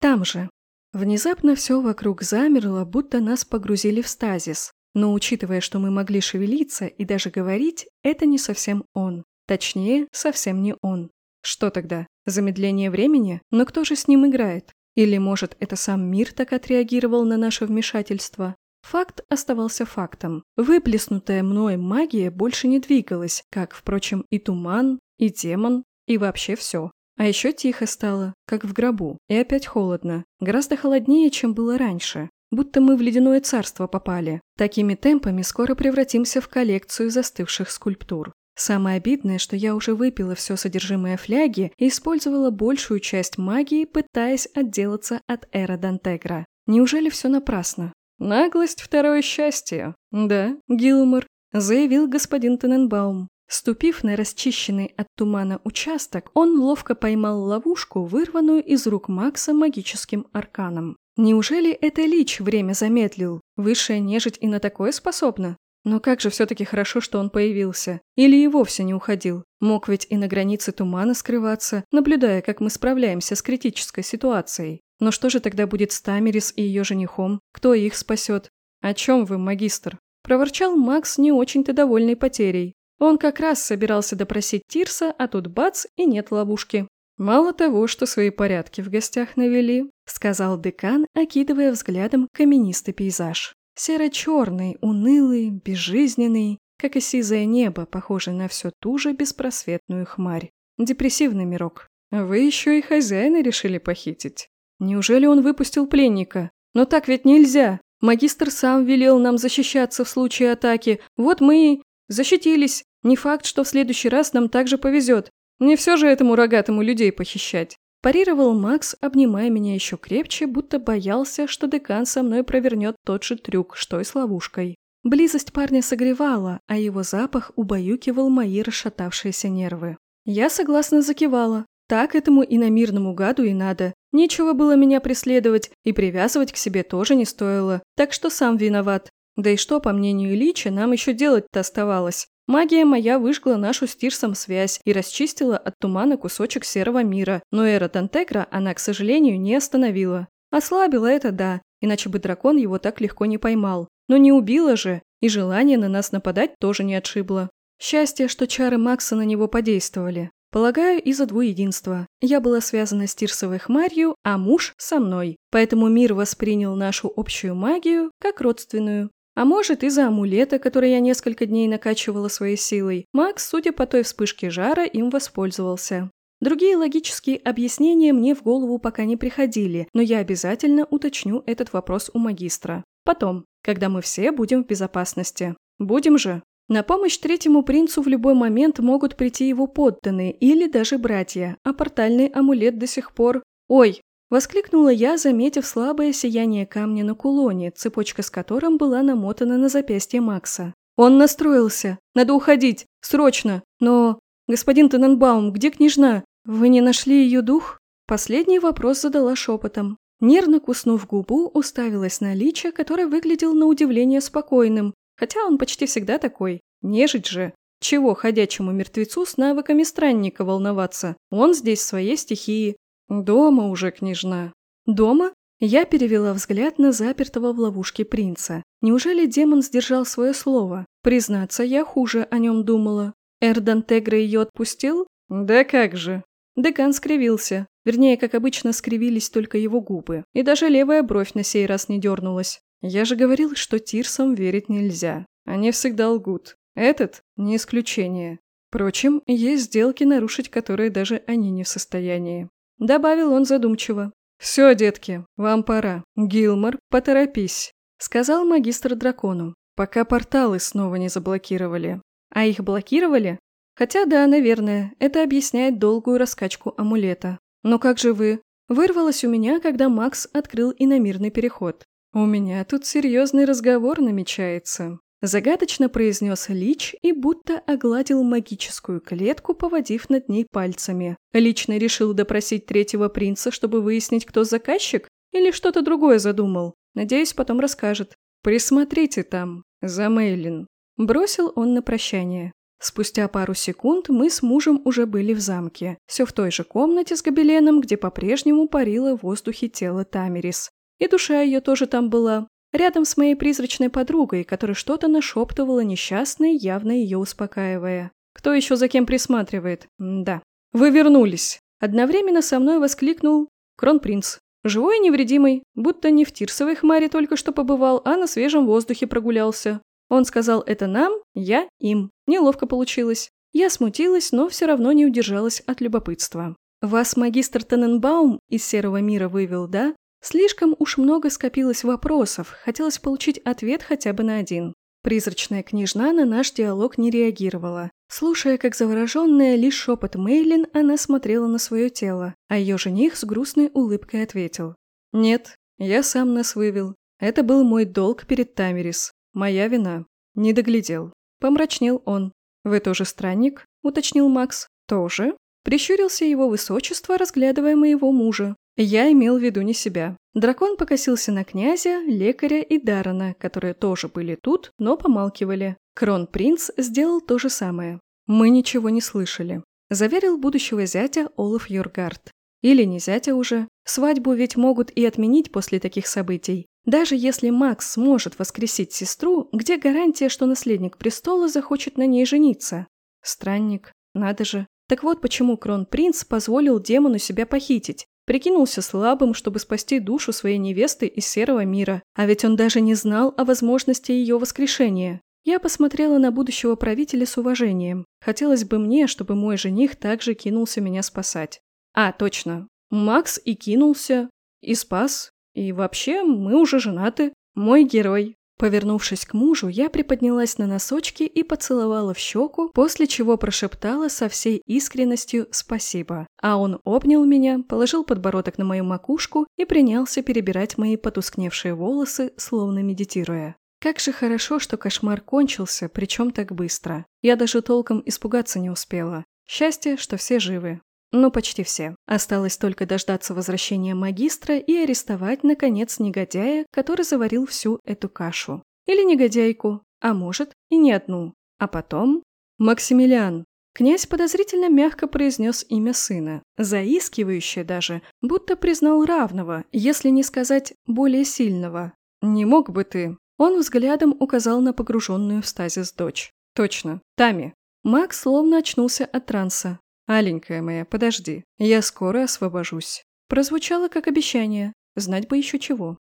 Там же. Внезапно все вокруг замерло, будто нас погрузили в стазис. Но учитывая, что мы могли шевелиться и даже говорить, это не совсем он. Точнее, совсем не он. Что тогда? Замедление времени? Но кто же с ним играет? Или, может, это сам мир так отреагировал на наше вмешательство? Факт оставался фактом. Выплеснутая мной магия больше не двигалась, как, впрочем, и туман, и демон, и вообще все. А еще тихо стало, как в гробу, и опять холодно. Гораздо холоднее, чем было раньше. Будто мы в ледяное царство попали. Такими темпами скоро превратимся в коллекцию застывших скульптур. Самое обидное, что я уже выпила все содержимое фляги и использовала большую часть магии, пытаясь отделаться от Эра Дантегра. Неужели все напрасно? Наглость – второе счастье. Да, Гилмор, заявил господин Тененбаум. Ступив на расчищенный от тумана участок, он ловко поймал ловушку, вырванную из рук Макса магическим арканом. Неужели это Лич время замедлил? Высшая нежить и на такое способна? Но как же все-таки хорошо, что он появился. Или и вовсе не уходил. Мог ведь и на границе тумана скрываться, наблюдая, как мы справляемся с критической ситуацией. Но что же тогда будет с Тамерис и ее женихом? Кто их спасет? О чем вы, магистр? Проворчал Макс, не очень-то довольный потерей. Он как раз собирался допросить Тирса, а тут бац, и нет ловушки. «Мало того, что свои порядки в гостях навели», — сказал декан, окидывая взглядом каменистый пейзаж. Серо-черный, унылый, безжизненный, как и сизое небо, похожее на все ту же беспросветную хмарь. Депрессивный мирок. «Вы еще и хозяина решили похитить?» «Неужели он выпустил пленника? Но так ведь нельзя!» Магистр сам велел нам защищаться в случае атаки. Вот мы и защитились. Не факт, что в следующий раз нам также повезет. Не все же этому рогатому людей похищать. Парировал Макс, обнимая меня еще крепче, будто боялся, что декан со мной провернет тот же трюк, что и с ловушкой. Близость парня согревала, а его запах убаюкивал мои расшатавшиеся нервы. Я согласно закивала. Так этому иномирному гаду и надо. Нечего было меня преследовать, и привязывать к себе тоже не стоило. Так что сам виноват. Да и что, по мнению Ильича, нам еще делать-то оставалось? Магия моя выжгла нашу с Тирсом связь и расчистила от тумана кусочек серого мира, но эра Тантегра она, к сожалению, не остановила. Ослабила это, да, иначе бы дракон его так легко не поймал. Но не убила же, и желание на нас нападать тоже не отшибло. Счастье, что чары Макса на него подействовали. Полагаю, из-за двуединства. Я была связана с Тирсовой хмарью, а муж – со мной. Поэтому мир воспринял нашу общую магию как родственную. А может, из-за амулета, который я несколько дней накачивала своей силой, Макс, судя по той вспышке жара, им воспользовался. Другие логические объяснения мне в голову пока не приходили, но я обязательно уточню этот вопрос у магистра. Потом, когда мы все будем в безопасности. Будем же. На помощь третьему принцу в любой момент могут прийти его подданные или даже братья, а портальный амулет до сих пор... Ой, Воскликнула я, заметив слабое сияние камня на кулоне, цепочка с которым была намотана на запястье Макса. «Он настроился! Надо уходить! Срочно! Но... Господин Тененбаум, где княжна? Вы не нашли ее дух?» Последний вопрос задала шепотом. Нервно куснув губу, уставилась на Лича, который выглядел на удивление спокойным, хотя он почти всегда такой. Нежить же. Чего ходячему мертвецу с навыками странника волноваться? Он здесь в своей стихии, «Дома уже, княжна». «Дома?» Я перевела взгляд на запертого в ловушке принца. Неужели демон сдержал свое слово? Признаться, я хуже о нем думала. Эрдан Тегра ее отпустил? Да как же. Декан скривился. Вернее, как обычно, скривились только его губы. И даже левая бровь на сей раз не дернулась. Я же говорил, что Тирсам верить нельзя. Они всегда лгут. Этот – не исключение. Впрочем, есть сделки, нарушить которые даже они не в состоянии. Добавил он задумчиво. «Все, детки, вам пора. Гилмор, поторопись», — сказал магистр дракону, пока порталы снова не заблокировали. А их блокировали? Хотя да, наверное, это объясняет долгую раскачку амулета. Но как же вы? Вырвалось у меня, когда Макс открыл иномирный переход. У меня тут серьезный разговор намечается. Загадочно произнес Лич и будто огладил магическую клетку, поводив над ней пальцами. Лично решил допросить третьего принца, чтобы выяснить, кто заказчик? Или что-то другое задумал? Надеюсь, потом расскажет. «Присмотрите там, за Мейлин», – бросил он на прощание. Спустя пару секунд мы с мужем уже были в замке, все в той же комнате с гобеленом, где по-прежнему парило в воздухе тело Тамерис. И душа ее тоже там была, рядом с моей призрачной подругой, которая что-то нашептывала несчастной, явно ее успокаивая. Кто еще за кем присматривает? Да. «Вы вернулись!» Одновременно со мной воскликнул Кронпринц. Живой и невредимый, будто не в Тирсовой хмаре только что побывал, а на свежем воздухе прогулялся. Он сказал это нам, я им. Неловко получилось. Я смутилась, но все равно не удержалась от любопытства. Вас магистр Тененбаум из Серого мира вывел, да? Слишком уж много скопилось вопросов, хотелось получить ответ хотя бы на один. Призрачная княжна на наш диалог не реагировала. Слушая, как завороженная лишь шепот Мейлин, она смотрела на свое тело, а ее жених с грустной улыбкой ответил. «Нет, я сам нас вывел. Это был мой долг перед Тамерис. Моя вина. Не доглядел. Помрачнел он. Вы тоже странник? Уточнил Макс. Тоже? Прищурился его высочество, разглядывая моего мужа. Я имел в виду не себя. Дракон покосился на князя, лекаря и Дарана, которые тоже были тут, но помалкивали. Кронпринц сделал то же самое. Мы ничего не слышали. Заверил будущего зятя Олаф Юргард. Или не зятя уже. Свадьбу ведь могут и отменить после таких событий. Даже если Макс сможет воскресить сестру, где гарантия, что наследник престола захочет на ней жениться? Странник, надо же. Так вот почему кронпринц позволил демону себя похитить. Прикинулся слабым, чтобы спасти душу своей невесты из серого мира. А ведь он даже не знал о возможности ее воскрешения. Я посмотрела на будущего правителя с уважением. Хотелось бы мне, чтобы мой жених также кинулся меня спасать. А, точно. Макс и кинулся, и спас, и вообще, мы уже женаты. Мой герой. Повернувшись к мужу, я приподнялась на носочки и поцеловала в щеку, после чего прошептала со всей искренностью «спасибо». А он обнял меня, положил подбородок на мою макушку и принялся перебирать мои потускневшие волосы, словно медитируя. Как же хорошо, что кошмар кончился, причем так быстро. Я даже толком испугаться не успела. Счастье, что все живы. Ну, почти все. Осталось только дождаться возвращения магистра и арестовать, наконец, негодяя, который заварил всю эту кашу. Или негодяйку, а может, и не одну. А потом... Максимилиан. Князь подозрительно мягко произнес имя сына, заискивающе даже, будто признал равного, если не сказать более сильного. «Не мог бы ты?» Он взглядом указал на погруженную в стазис дочь. «Точно, Тами». Макс словно очнулся от транса, «Аленькая моя, подожди, я скоро освобожусь». Прозвучало как обещание, знать бы еще чего.